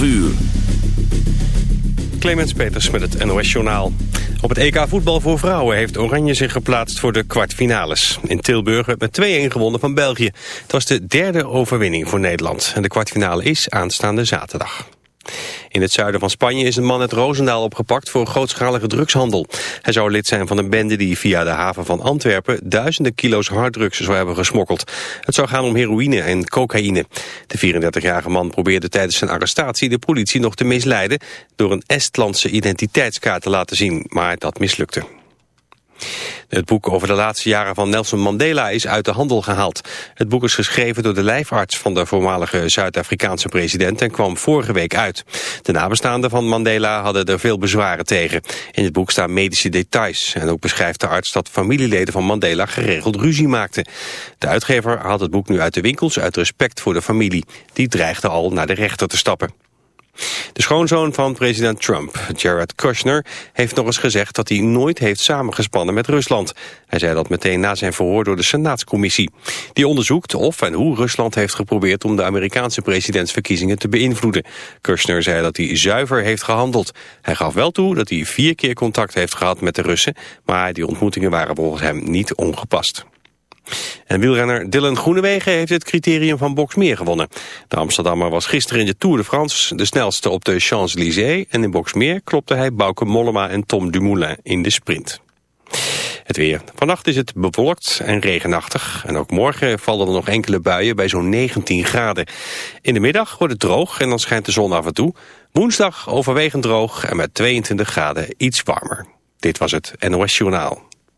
12 uur. Clemens Peters met het NOS Journaal. Op het EK voetbal voor vrouwen heeft Oranje zich geplaatst voor de kwartfinales. In Tilburg met 2-1 gewonnen van België. Het was de derde overwinning voor Nederland. En de kwartfinale is aanstaande zaterdag. In het zuiden van Spanje is een man uit Roosendaal opgepakt voor grootschalige drugshandel. Hij zou lid zijn van een bende die via de haven van Antwerpen duizenden kilo's harddrugs zou hebben gesmokkeld. Het zou gaan om heroïne en cocaïne. De 34-jarige man probeerde tijdens zijn arrestatie de politie nog te misleiden door een Estlandse identiteitskaart te laten zien, maar dat mislukte. Het boek over de laatste jaren van Nelson Mandela is uit de handel gehaald. Het boek is geschreven door de lijfarts van de voormalige Zuid-Afrikaanse president en kwam vorige week uit. De nabestaanden van Mandela hadden er veel bezwaren tegen. In het boek staan medische details en ook beschrijft de arts dat familieleden van Mandela geregeld ruzie maakten. De uitgever haalt het boek nu uit de winkels uit respect voor de familie. Die dreigde al naar de rechter te stappen. De schoonzoon van president Trump, Jared Kushner, heeft nog eens gezegd dat hij nooit heeft samengespannen met Rusland. Hij zei dat meteen na zijn verhoor door de Senaatscommissie. Die onderzoekt of en hoe Rusland heeft geprobeerd om de Amerikaanse presidentsverkiezingen te beïnvloeden. Kushner zei dat hij zuiver heeft gehandeld. Hij gaf wel toe dat hij vier keer contact heeft gehad met de Russen, maar die ontmoetingen waren volgens hem niet ongepast. En wielrenner Dylan Groenewegen heeft het criterium van Boxmeer gewonnen. De Amsterdammer was gisteren in de Tour de France de snelste op de Champs-Élysées... en in Boxmeer klopte hij Bauke Mollema en Tom Dumoulin in de sprint. Het weer. Vannacht is het bewolkt en regenachtig. En ook morgen vallen er nog enkele buien bij zo'n 19 graden. In de middag wordt het droog en dan schijnt de zon af en toe. Woensdag overwegend droog en met 22 graden iets warmer. Dit was het NOS Journaal.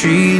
country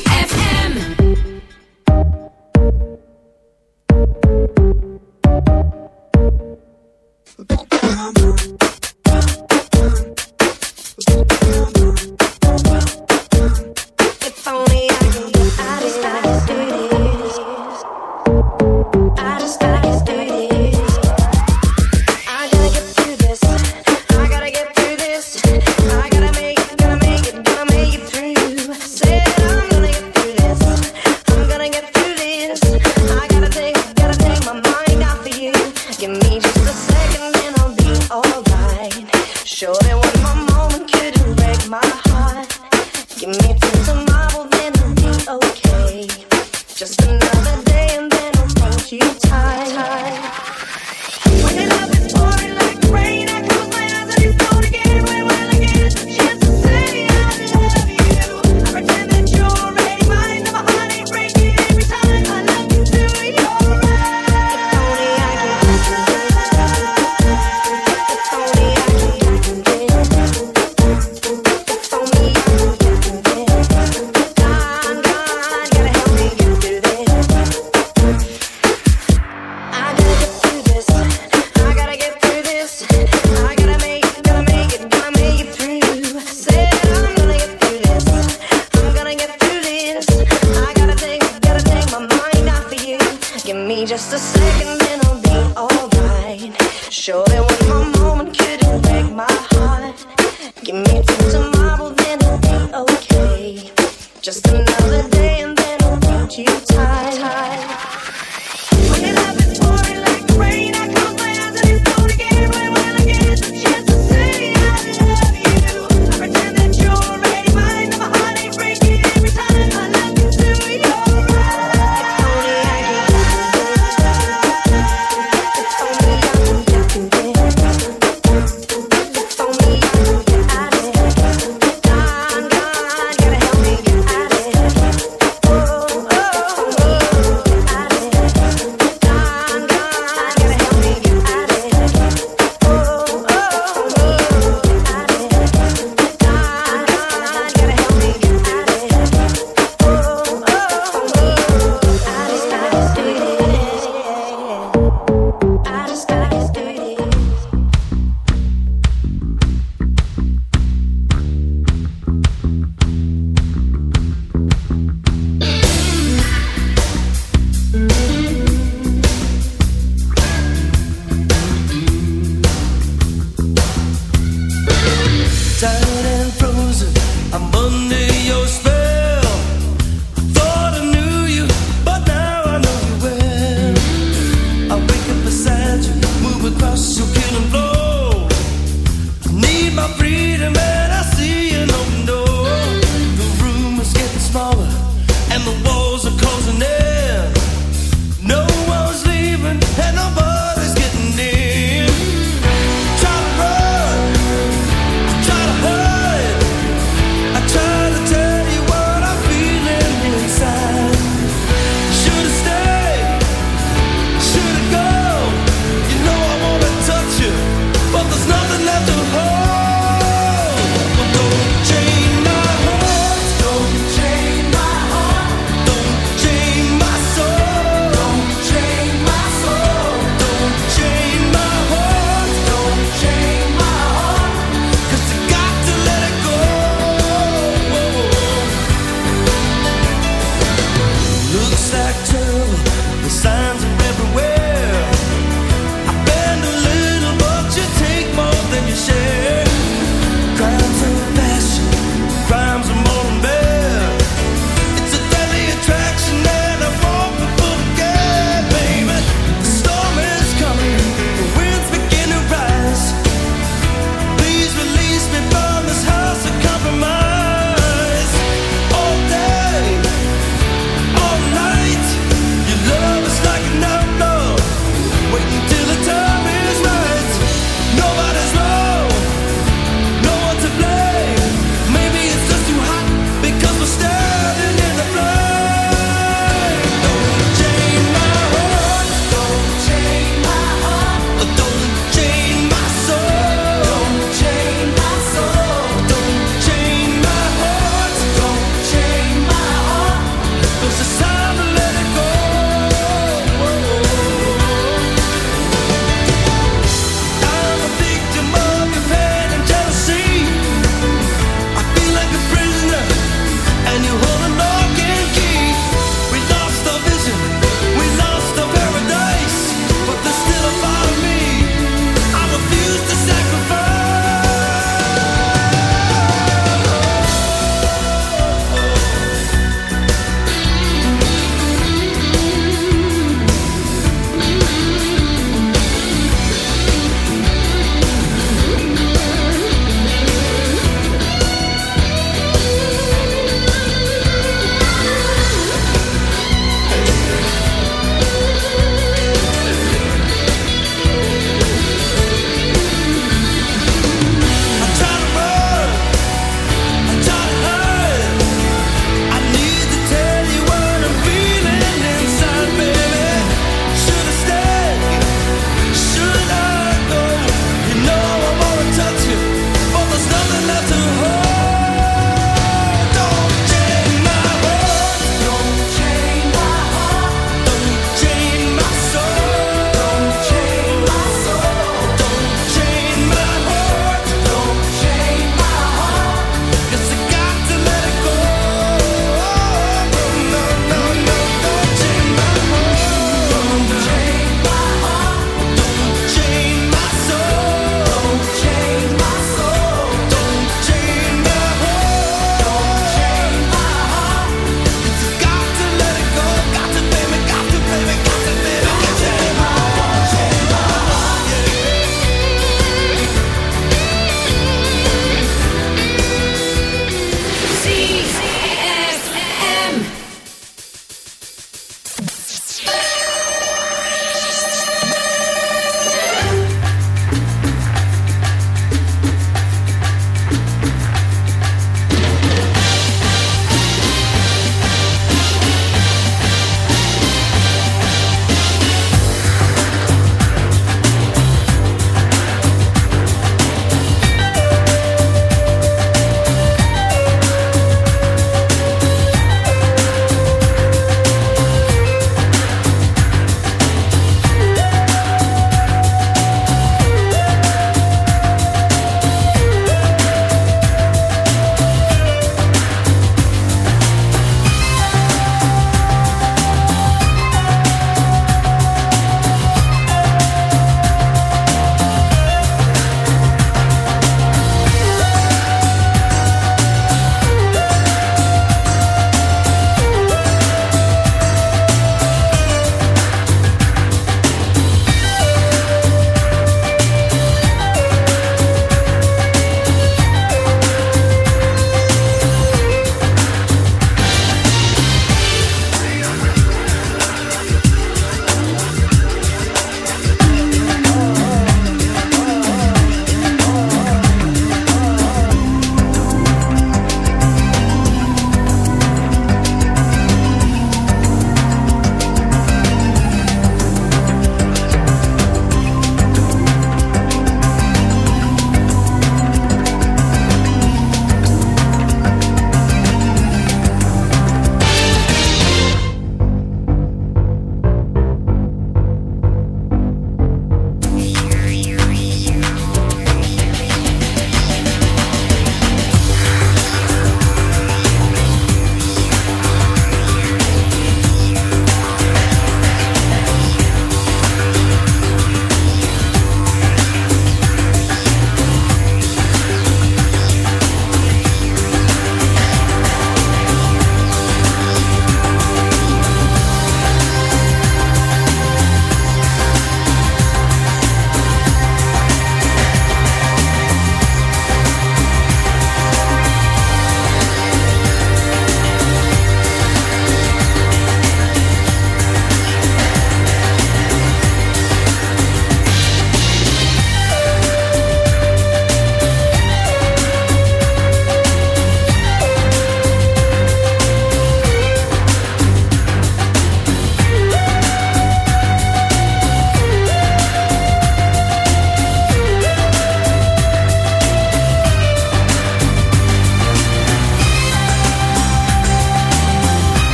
chain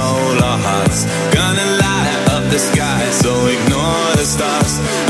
stole our hearts. Gonna light up the sky, so ignore the stars.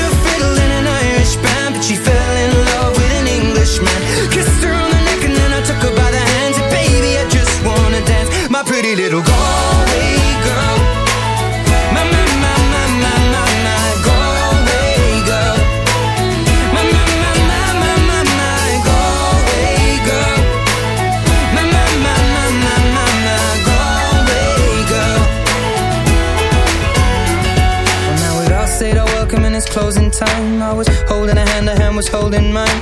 an Englishman. Kissed her on the neck and then I took her by the hands. And baby, I just wanna dance, my pretty little Galway girl. My, my, my, my, my, my, my Galway girl. My, my, my, my, my, my, my Galway girl. My, my, my, my, my, my, my Galway girl. Well, now we'd all said our welcome and it's closing time. I was holding a hand, a hand was holding mine.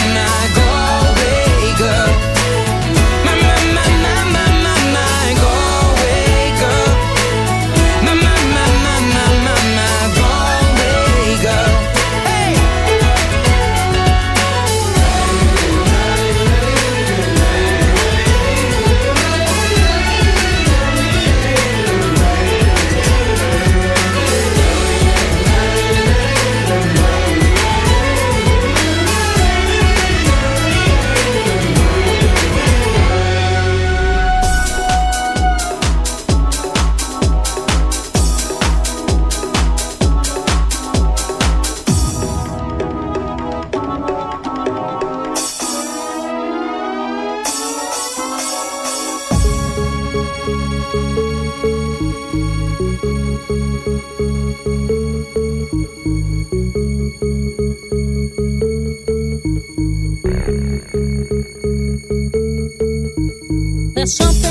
something